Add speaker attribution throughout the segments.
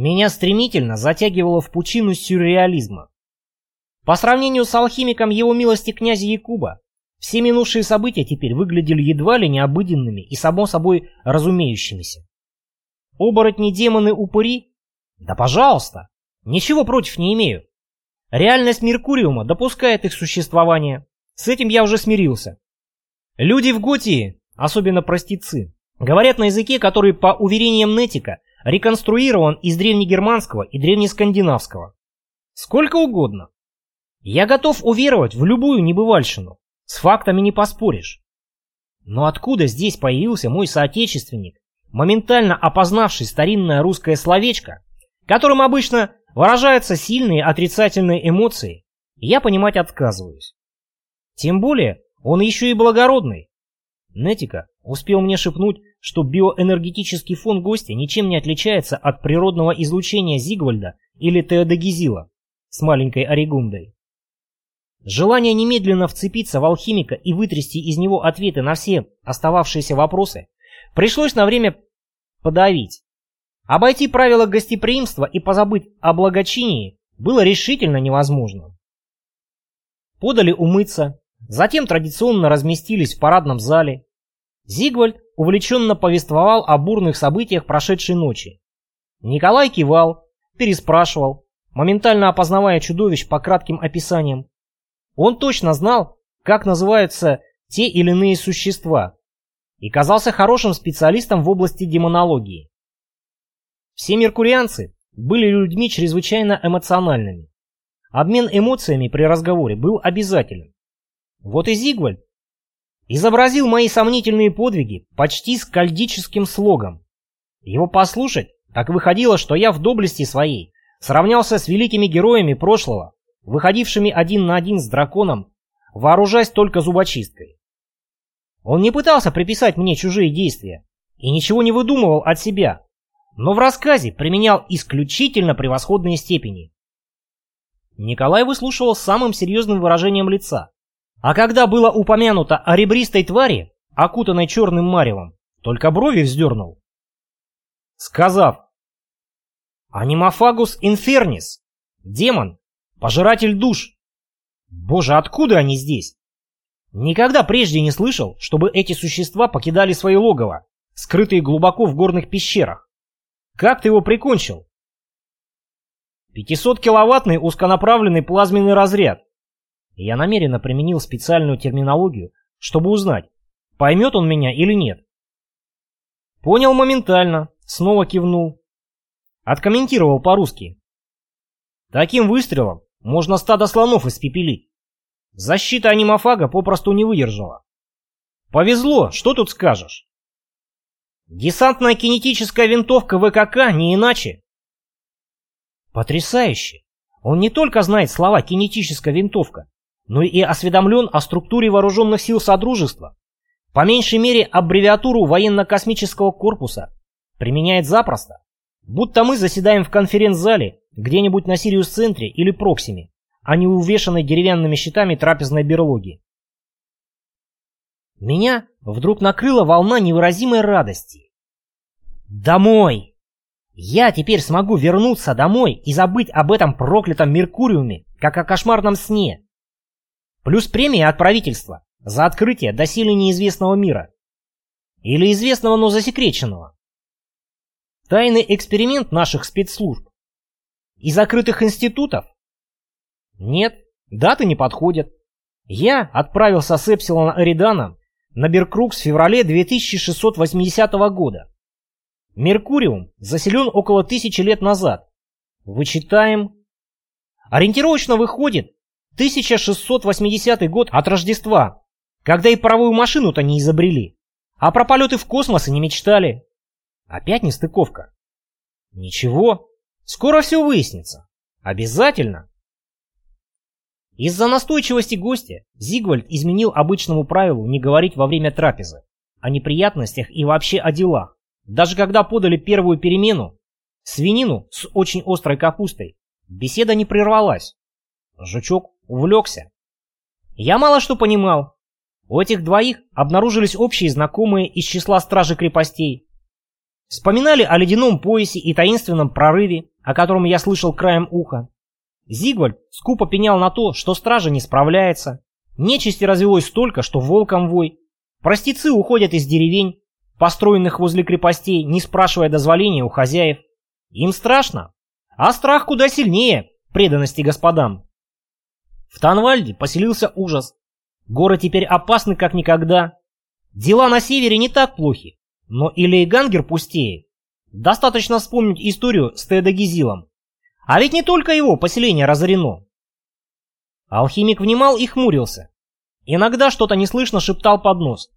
Speaker 1: Меня стремительно затягивало в пучину сюрреализма. По сравнению с алхимиком его милости князя Якуба, все минувшие события теперь выглядели едва ли необыденными и само собой разумеющимися. Оборотни-демоны-упыри? Да пожалуйста, ничего против не имею. Реальность Меркуриума допускает их существование. С этим я уже смирился. Люди в Готии, особенно простецы, говорят на языке, который, по уверениям Нетика, реконструирован из древнегерманского и древнескандинавского. Сколько угодно. Я готов уверовать в любую небывальщину. С фактами не поспоришь. Но откуда здесь появился мой соотечественник, моментально опознавший старинное русское словечко, которым обычно выражаются сильные отрицательные эмоции, я понимать отказываюсь. Тем более, он еще и благородный. Нетика успел мне шепнуть, что биоэнергетический фон гостя ничем не отличается от природного излучения Зигвальда или Теодогизила с маленькой Орегундой. Желание немедленно вцепиться в алхимика и вытрясти из него ответы на все остававшиеся вопросы пришлось на время подавить. Обойти правила гостеприимства и позабыть о благочинии было решительно невозможно. Подали умыться, затем традиционно разместились в парадном зале. Зигвальд увлеченно повествовал о бурных событиях прошедшей ночи. Николай кивал, переспрашивал, моментально опознавая чудовищ по кратким описаниям. Он точно знал, как называются те или иные существа, и казался хорошим специалистом в области демонологии. Все меркурианцы были людьми чрезвычайно эмоциональными. Обмен эмоциями при разговоре был обязателен. Вот и Зигвальд изобразил мои сомнительные подвиги почти с кальдическим слогом. Его послушать, так выходило, что я в доблести своей сравнялся с великими героями прошлого, выходившими один на один с драконом, вооружаясь только зубочисткой. Он не пытался приписать мне чужие действия и ничего не выдумывал от себя, но в рассказе применял исключительно превосходные степени. Николай выслушивал самым серьезным выражением лица, а когда было упомянуто о ребристой твари, окутанной черным маревом, только брови вздернул. Сказав «Анимофагус инфернис, демон, пожиратель душ». Боже, откуда они здесь? Никогда прежде не слышал, чтобы эти существа покидали свои логово, скрытые глубоко в горных пещерах. Как ты его прикончил? 500-киловаттный узконаправленный плазменный разряд. Я намеренно применил специальную терминологию, чтобы узнать, поймет он меня или нет. Понял моментально, снова кивнул. Откомментировал по-русски. Таким выстрелом можно стадо слонов испепелить. Защита анимофага попросту не выдержала. Повезло, что тут скажешь? Десантная кинетическая винтовка ВКК не иначе. Потрясающе! Он не только знает слова «кинетическая винтовка», но и осведомлен о структуре вооруженных сил Содружества. По меньшей мере аббревиатуру военно-космического корпуса применяет запросто. Будто мы заседаем в конференц-зале где-нибудь на Сириус-центре или Проксиме а не увешанной деревянными щитами трапезной берлоги. Меня вдруг накрыла волна невыразимой радости. Домой! Я теперь смогу вернуться домой и забыть об этом проклятом Меркуриуме, как о кошмарном сне. Плюс премия от правительства за открытие доселе неизвестного мира. Или известного, но засекреченного. Тайный эксперимент наших спецслужб. И закрытых институтов нет, даты не подходят. Я отправился с Эпсилона Эридана на Беркрукс в феврале 2680 года. Меркуриум заселен около тысячи лет назад. Вычитаем. Ориентировочно выходит 1680 год от Рождества, когда и паровую машину-то не изобрели, а про полеты в космос и не мечтали. Опять нестыковка. Ничего, скоро все выяснится. Обязательно. Из-за настойчивости гостя Зигвальд изменил обычному правилу не говорить во время трапезы о неприятностях и вообще о делах. Даже когда подали первую перемену, свинину с очень острой капустой, беседа не прервалась. Жучок увлекся. Я мало что понимал. У этих двоих обнаружились общие знакомые из числа стражи крепостей. Вспоминали о ледяном поясе и таинственном прорыве, о котором я слышал краем уха. Зигвальд скупо пенял на то, что стража не справляется. Нечисти развелось столько, что волком вой. Простецы уходят из деревень, построенных возле крепостей, не спрашивая дозволения у хозяев. Им страшно, а страх куда сильнее преданности господам. В Танвальде поселился ужас. Горы теперь опасны как никогда. Дела на севере не так плохи, но и Лейгангер пустеет. Достаточно вспомнить историю с Тедагизилом. А ведь не только его поселение разорено. Алхимик внимал и хмурился. Иногда что-то неслышно шептал под нос.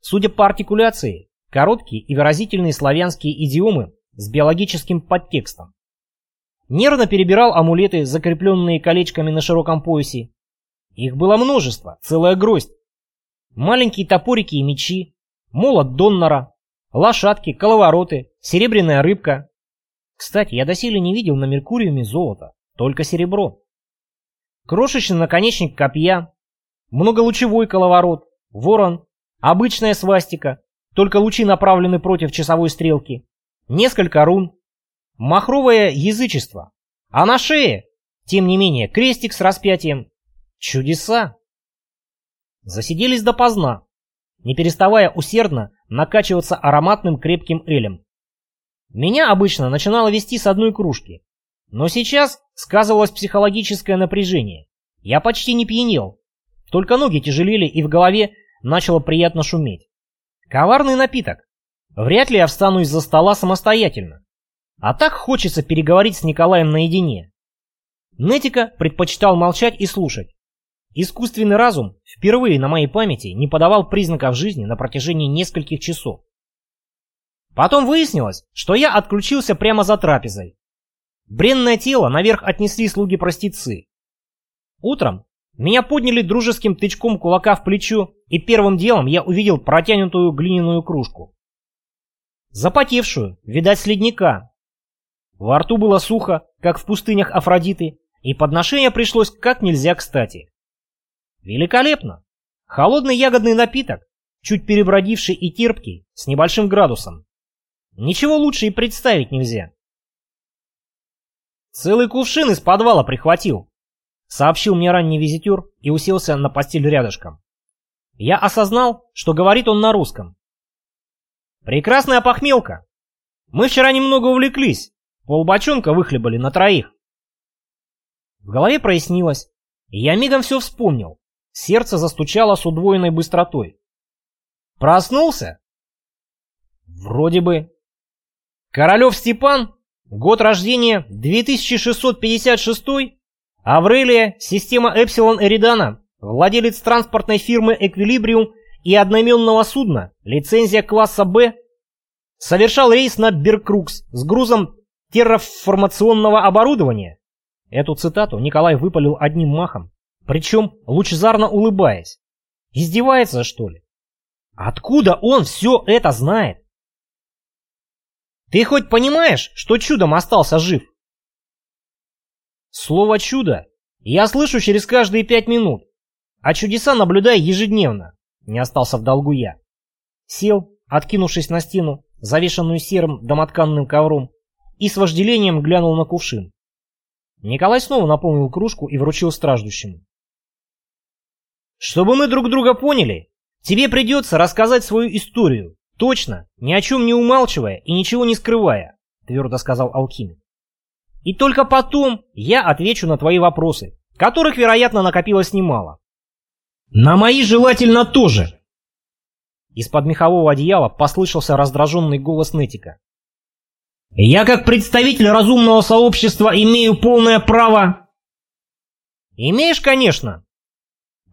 Speaker 1: Судя по артикуляции, короткие и выразительные славянские идиомы с биологическим подтекстом. Нервно перебирал амулеты, закрепленные колечками на широком поясе. Их было множество, целая гроздь. Маленькие топорики и мечи, молот Доннора, лошадки, коловороты, серебряная рыбка. Кстати, я доселе не видел на Меркуриуме золота, только серебро. Крошечный наконечник копья, многолучевой коловорот, ворон, обычная свастика, только лучи направлены против часовой стрелки, несколько рун, махровое язычество, а на шее, тем не менее, крестик с распятием. Чудеса! Засиделись допоздна, не переставая усердно накачиваться ароматным крепким элем. Меня обычно начинало вести с одной кружки, но сейчас сказывалось психологическое напряжение. Я почти не пьянел, только ноги тяжелели и в голове начало приятно шуметь. Коварный напиток. Вряд ли я встану из-за стола самостоятельно. А так хочется переговорить с Николаем наедине. Нетика предпочитал молчать и слушать. Искусственный разум впервые на моей памяти не подавал признаков жизни на протяжении нескольких часов. Потом выяснилось, что я отключился прямо за трапезой. Бренное тело наверх отнесли слуги-простецы. Утром меня подняли дружеским тычком кулака в плечо, и первым делом я увидел протянутую глиняную кружку. Запотевшую, видать, с ледника. Во рту было сухо, как в пустынях Афродиты, и подношение пришлось как нельзя кстати. Великолепно! Холодный ягодный напиток, чуть перебродивший и терпкий, с небольшим градусом. Ничего лучше и представить нельзя. Целый кувшин из подвала прихватил, сообщил мне ранний визитер и уселся на постель рядышком. Я осознал, что говорит он на русском. Прекрасная похмелка. Мы вчера немного увлеклись, полбочонка выхлебали на троих. В голове прояснилось, я мигом все вспомнил. Сердце застучало с удвоенной быстротой. Проснулся? Вроде бы. Королев Степан, год рождения 2656, Аврелия, система Эпсилон Эридана, владелец транспортной фирмы Эквилибриум и одноименного судна, лицензия класса Б, совершал рейс на Беркрукс с грузом терраформационного оборудования. Эту цитату Николай выпалил одним махом, причем лучезарно улыбаясь. Издевается, что ли? Откуда он все это знает? Ты хоть понимаешь, что чудом остался жив? Слово «чудо» я слышу через каждые пять минут, а чудеса наблюдаю ежедневно. Не остался в долгу я. Сел, откинувшись на стену, завешенную серым домотканным ковром, и с вожделением глянул на кувшин. Николай снова наполнил кружку и вручил страждущему. Чтобы мы друг друга поняли, тебе придется рассказать свою историю, точно, ни о чем не умалчивая и ничего не скрывая, твердо сказал алхимик. И только потом я отвечу на твои вопросы, которых, вероятно, накопилось немало. На мои желательно тоже. Из-под мехового одеяла послышался раздраженный голос Нетика. Я как представитель разумного сообщества имею полное право... Имеешь, конечно,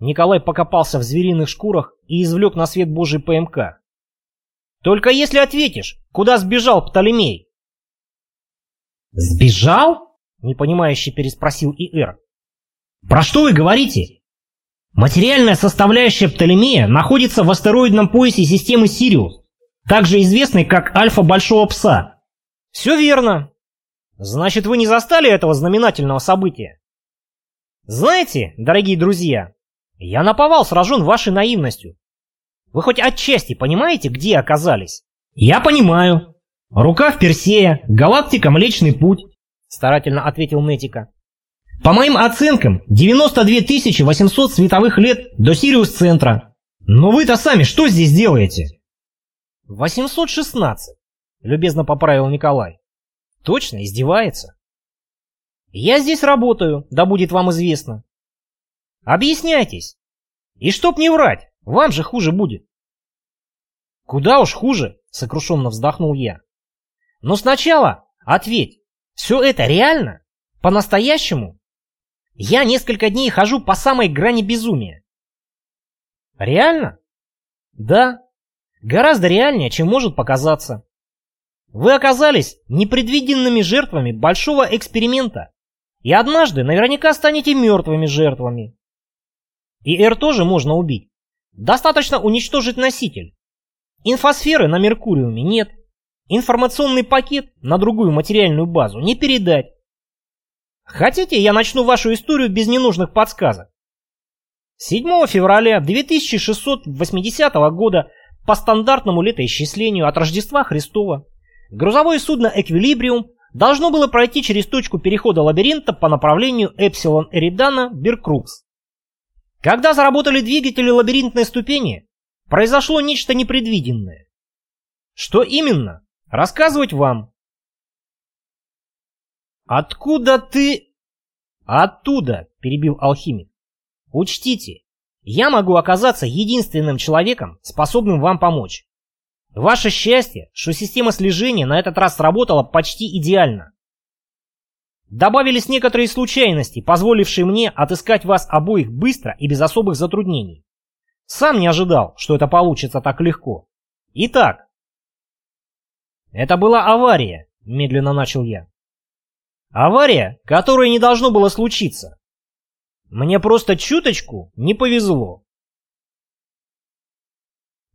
Speaker 1: Николай покопался в звериных шкурах и извлек на свет божий ПМК. «Только если ответишь, куда сбежал Птолемей?» «Сбежал?» — непонимающе переспросил И.Р. «Про что вы говорите?» Материальная составляющая Птолемея находится в астероидном поясе системы Сириус, также известной как Альфа Большого Пса. Все верно. Значит, вы не застали этого знаменательного события? Знаете, дорогие друзья, я наповал сражен вашей наивностью. Вы хоть отчасти понимаете, где оказались? Я понимаю. Рука в Персея, галактика Млечный Путь, старательно ответил Нетика. По моим оценкам, 92 800 световых лет до Сириус-центра. Но вы-то сами что здесь делаете? 816, любезно поправил Николай. Точно, издевается. Я здесь работаю, да будет вам известно. Объясняйтесь. И чтоб не врать, вам же хуже будет. Куда уж хуже, сокрушенно вздохнул я. Но сначала ответь, все это реально? По-настоящему? Я несколько дней хожу по самой грани безумия. Реально? Да. Гораздо реальнее, чем может показаться. Вы оказались непредвиденными жертвами большого эксперимента. И однажды наверняка станете мертвыми жертвами. И Р тоже можно убить. Достаточно уничтожить носитель. Инфосферы на Меркуриуме нет. Информационный пакет на другую материальную базу не передать. Хотите, я начну вашу историю без ненужных подсказок? 7 февраля 2680 года по стандартному летоисчислению от Рождества Христова грузовое судно «Эквилибриум» должно было пройти через точку перехода лабиринта по направлению Эпсилон Эридана Биркрукс. Когда заработали двигатели лабиринтной ступени, произошло нечто непредвиденное. Что именно? Рассказывать вам. «Откуда ты...» «Оттуда», — перебил алхимик. «Учтите, я могу оказаться единственным человеком, способным вам помочь. Ваше счастье, что система слежения на этот раз сработала почти идеально. Добавились некоторые случайности, позволившие мне отыскать вас обоих быстро и без особых затруднений. Сам не ожидал, что это получится так легко. Итак. Это была авария, медленно начал я. Авария, которая не должно было случиться. Мне просто чуточку не повезло.